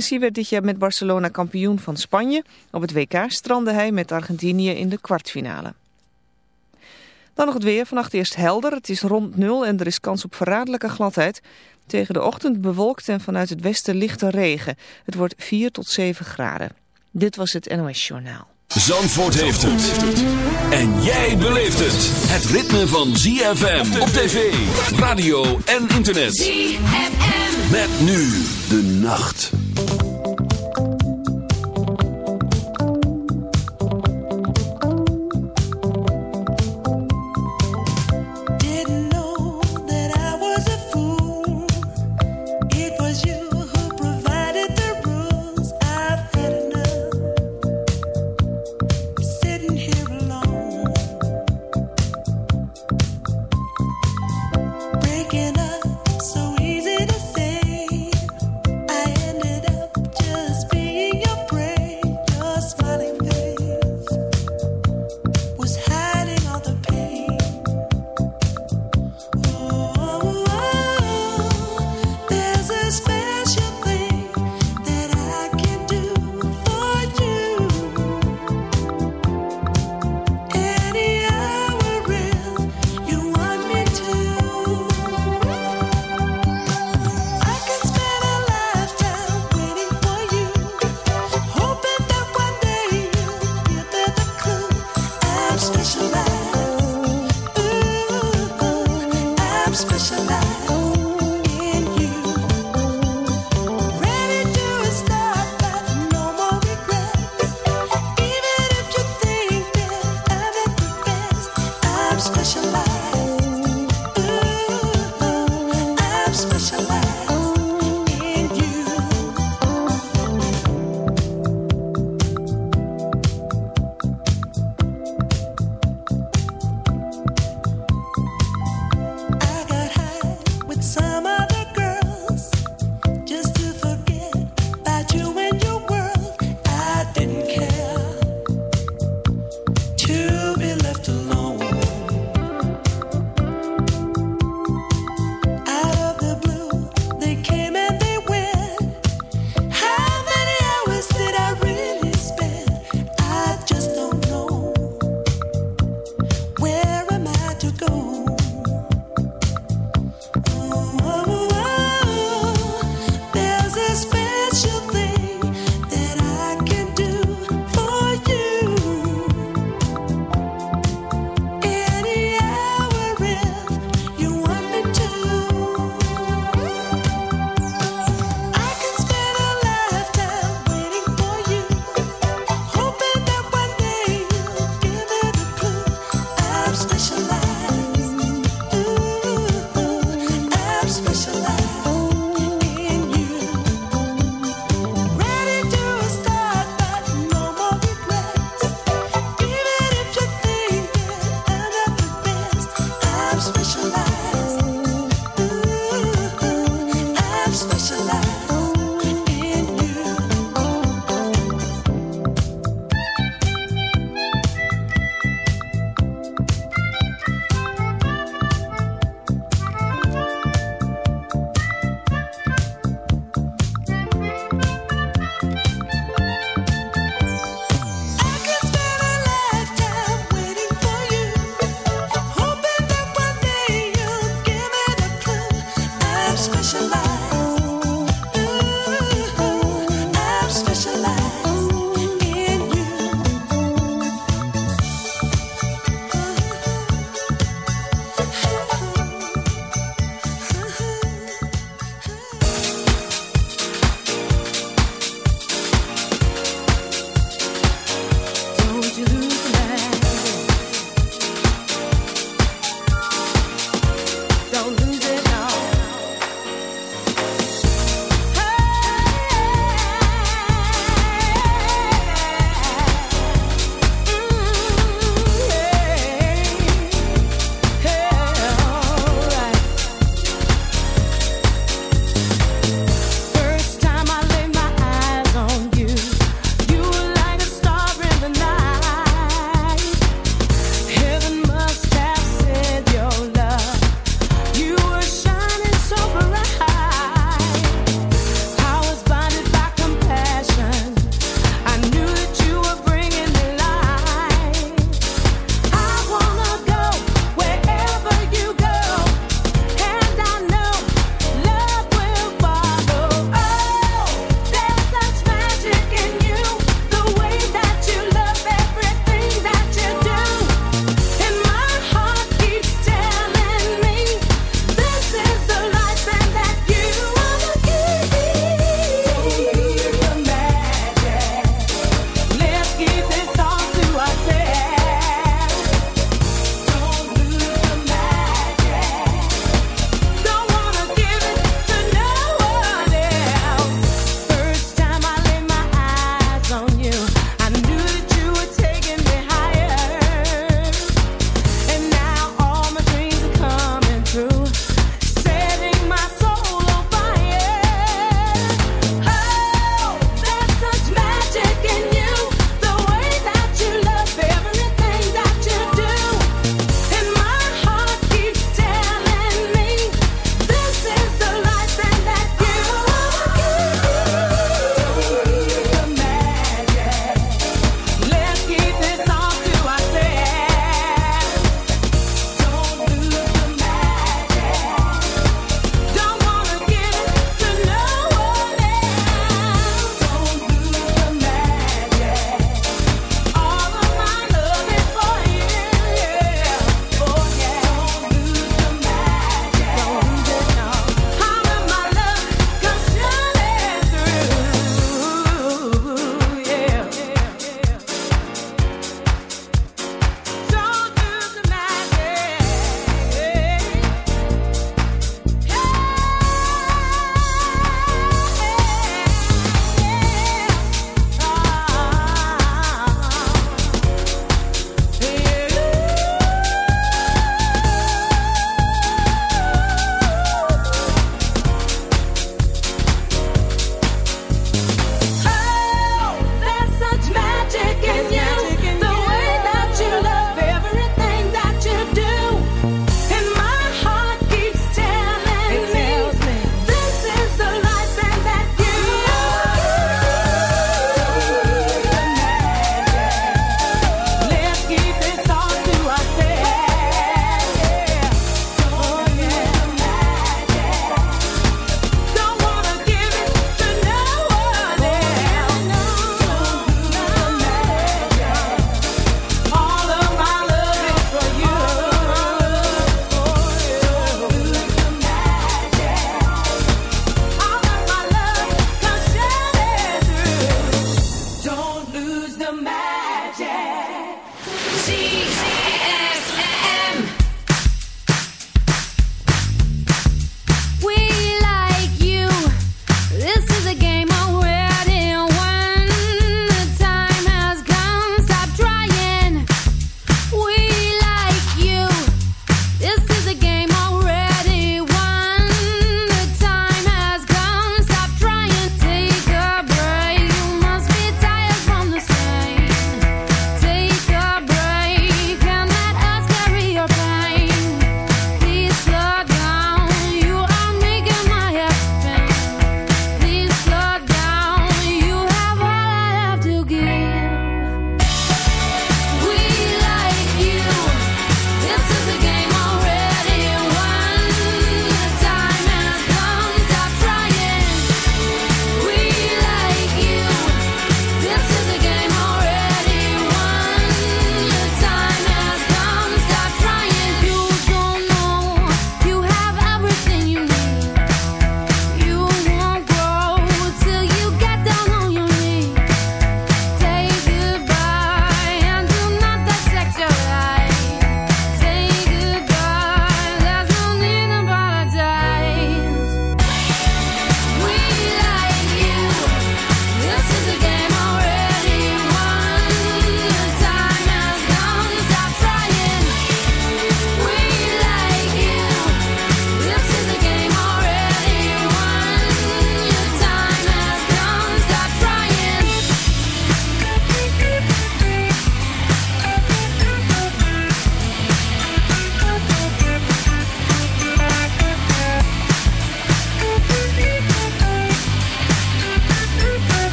Messi werd dit jaar met Barcelona kampioen van Spanje. Op het WK strandde hij met Argentinië in de kwartfinale. Dan nog het weer. Vannacht eerst helder. Het is rond nul en er is kans op verraderlijke gladheid. Tegen de ochtend bewolkt en vanuit het westen lichte regen. Het wordt 4 tot 7 graden. Dit was het NOS Journaal. Zandvoort heeft het. En jij beleeft het. Het ritme van ZFM op tv, radio en internet. ZFM. Met nu de nacht. 留下来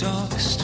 dark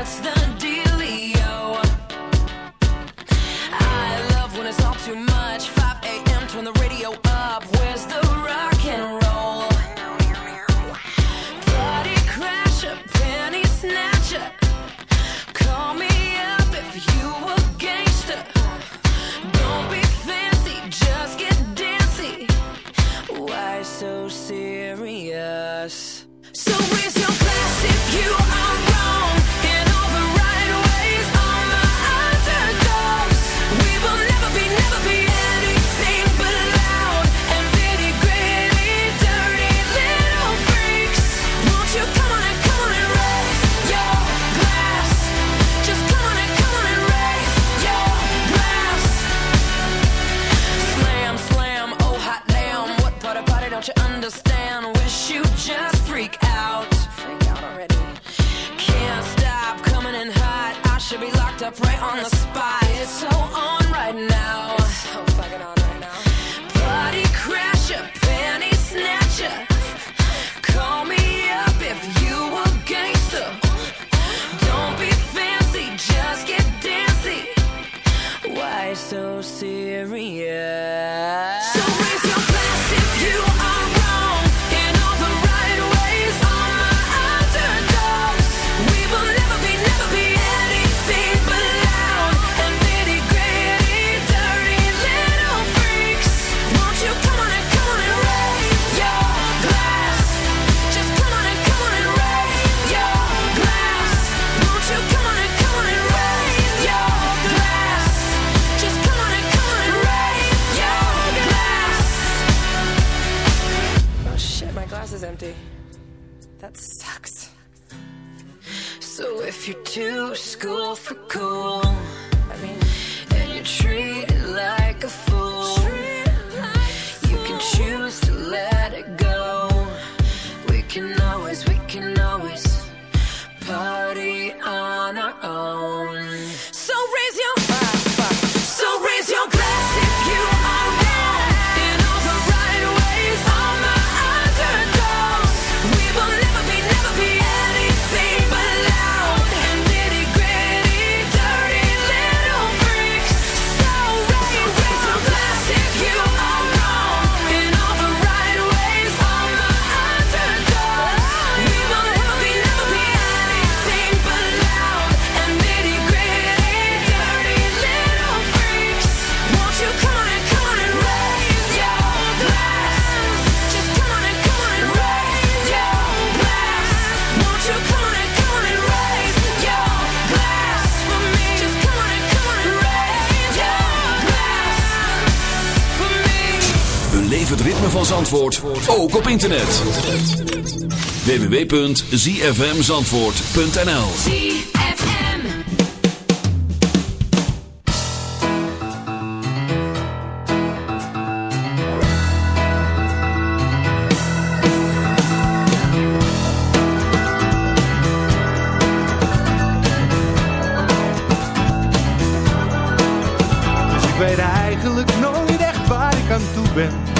What's the deal? Is empty. That sucks. So if you're too school for cool, I mean, and you're treated like a fool, you can choose to let ritme van Zandvoort ook op internet. www.zfmzandvoort.nl ZFM. Dus ik weet eigenlijk nooit echt waar ik aan toe ben.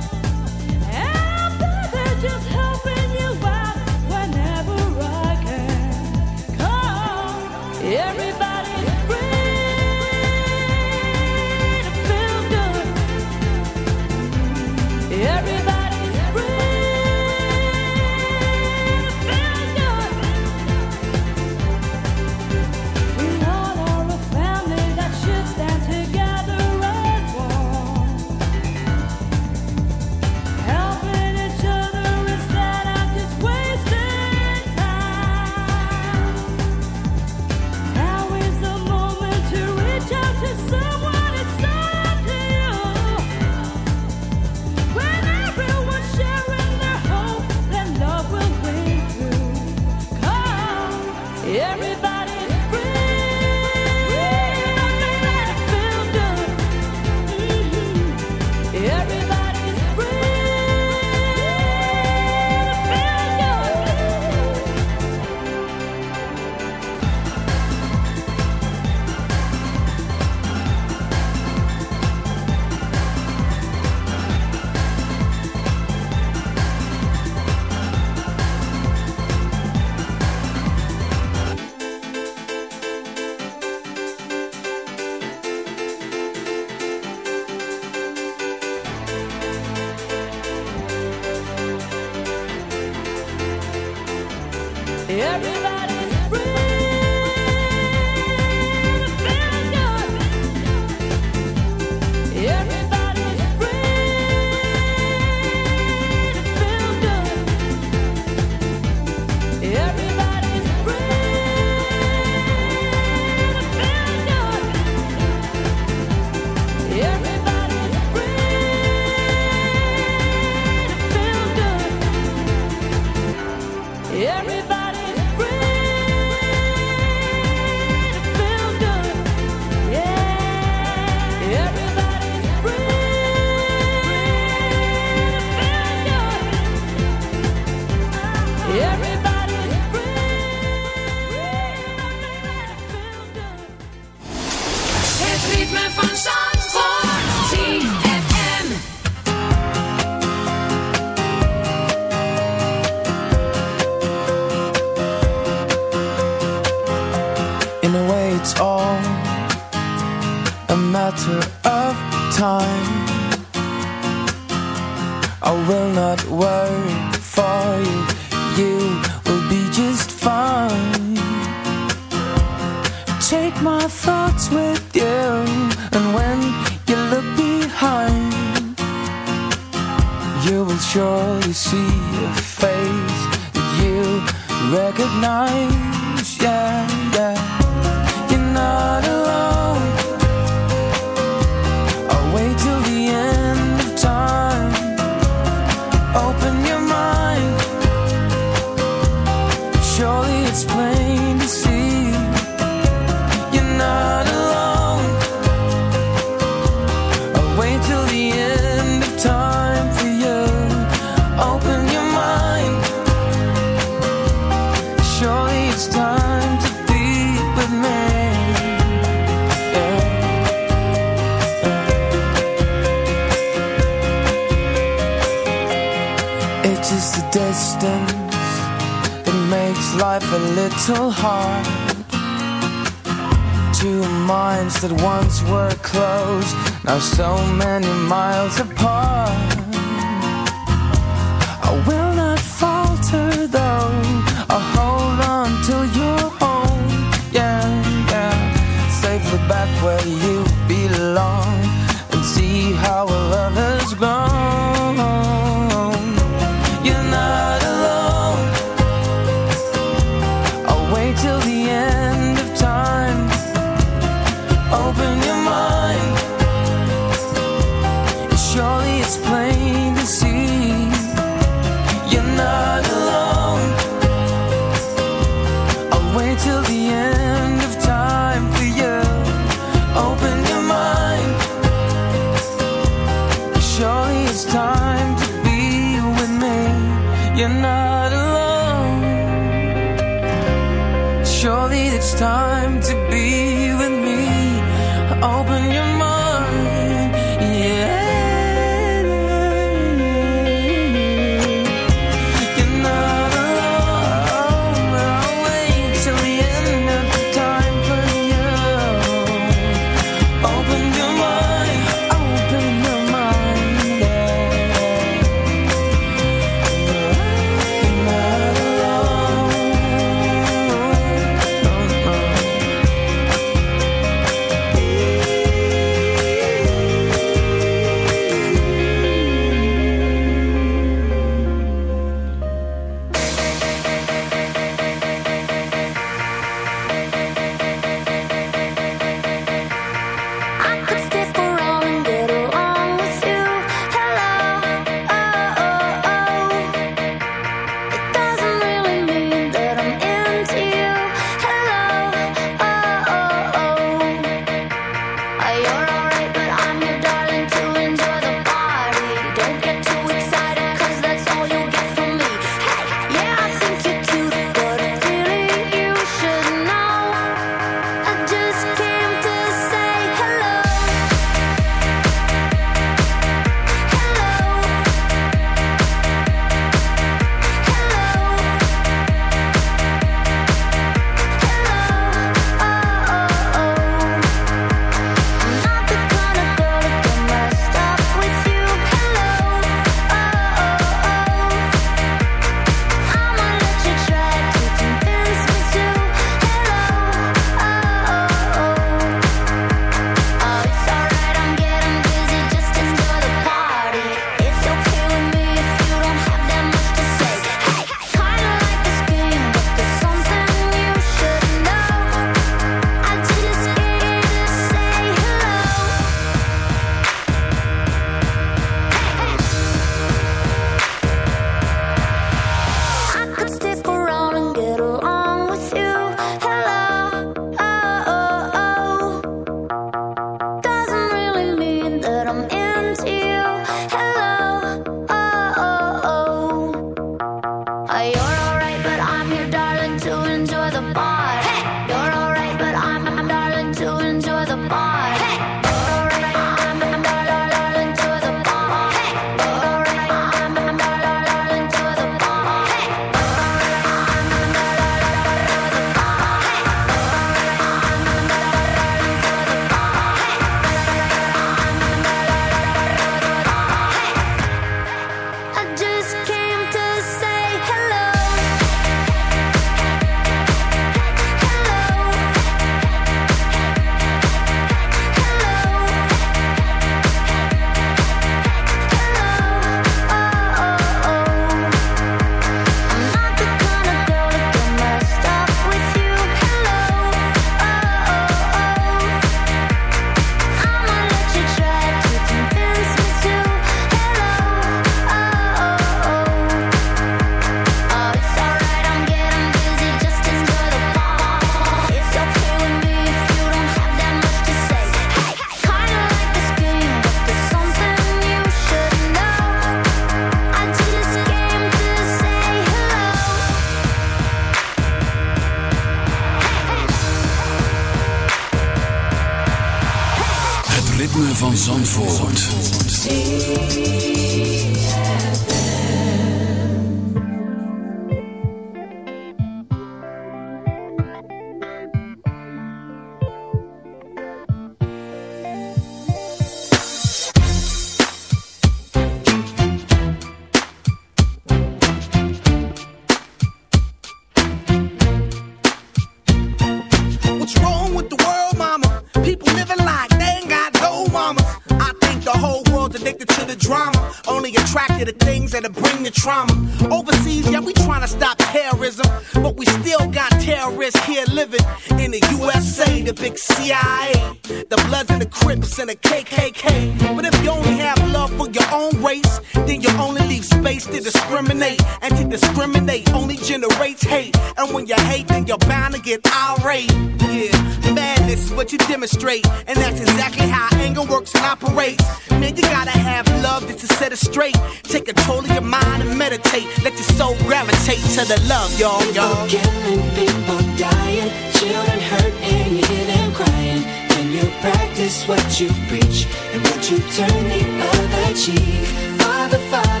set it straight. Take control of your mind and meditate. Let your soul gravitate to the love, y'all, y'all. People killing, people dying, children hurt and you hear them crying. When you practice what you preach and what you turn the other cheek. Father, Father,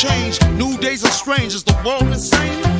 change. New days are strange. Is the world insane?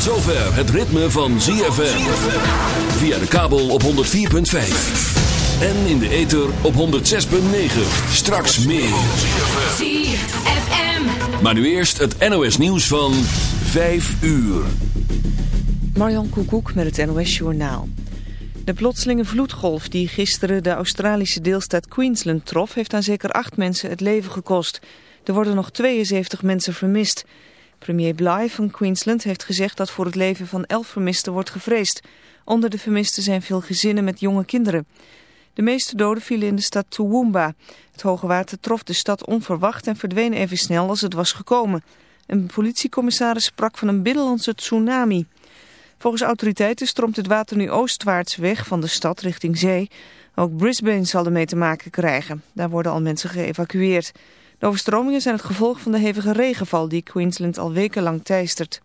Tot zover het ritme van ZFM. Via de kabel op 104.5. En in de ether op 106.9. Straks meer. ZFM. Maar nu eerst het NOS nieuws van 5 uur. Marjan Koekoek met het NOS Journaal. De plotselinge vloedgolf die gisteren de Australische deelstaat Queensland trof... heeft aan zeker acht mensen het leven gekost. Er worden nog 72 mensen vermist. Premier Bly van Queensland heeft gezegd dat voor het leven van elf vermisten wordt gevreesd. Onder de vermisten zijn veel gezinnen met jonge kinderen. De meeste doden vielen in de stad Toowoomba. Het hoge water trof de stad onverwacht en verdween even snel als het was gekomen. Een politiecommissaris sprak van een binnenlandse tsunami... Volgens autoriteiten stroomt het water nu oostwaarts weg van de stad richting zee. Ook Brisbane zal ermee te maken krijgen. Daar worden al mensen geëvacueerd. De overstromingen zijn het gevolg van de hevige regenval die Queensland al wekenlang teistert.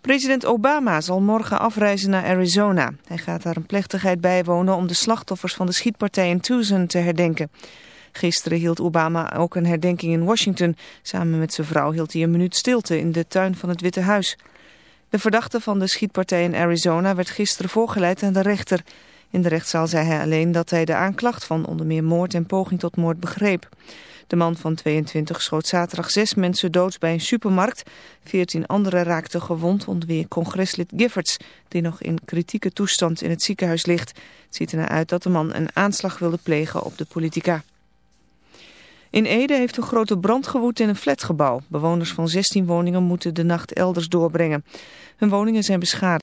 President Obama zal morgen afreizen naar Arizona. Hij gaat daar een plechtigheid bijwonen om de slachtoffers van de schietpartij in Tucson te herdenken. Gisteren hield Obama ook een herdenking in Washington. Samen met zijn vrouw hield hij een minuut stilte in de tuin van het Witte Huis. De verdachte van de schietpartij in Arizona werd gisteren voorgeleid aan de rechter. In de rechtszaal zei hij alleen dat hij de aanklacht van onder meer moord en poging tot moord begreep. De man van 22 schoot zaterdag zes mensen dood bij een supermarkt. Veertien anderen raakten gewond, onder congreslid Giffords, die nog in kritieke toestand in het ziekenhuis ligt. Het ziet ernaar uit dat de man een aanslag wilde plegen op de politica. In Ede heeft een grote brand gewoed in een flatgebouw. Bewoners van 16 woningen moeten de nacht elders doorbrengen. Hun woningen zijn beschadigd.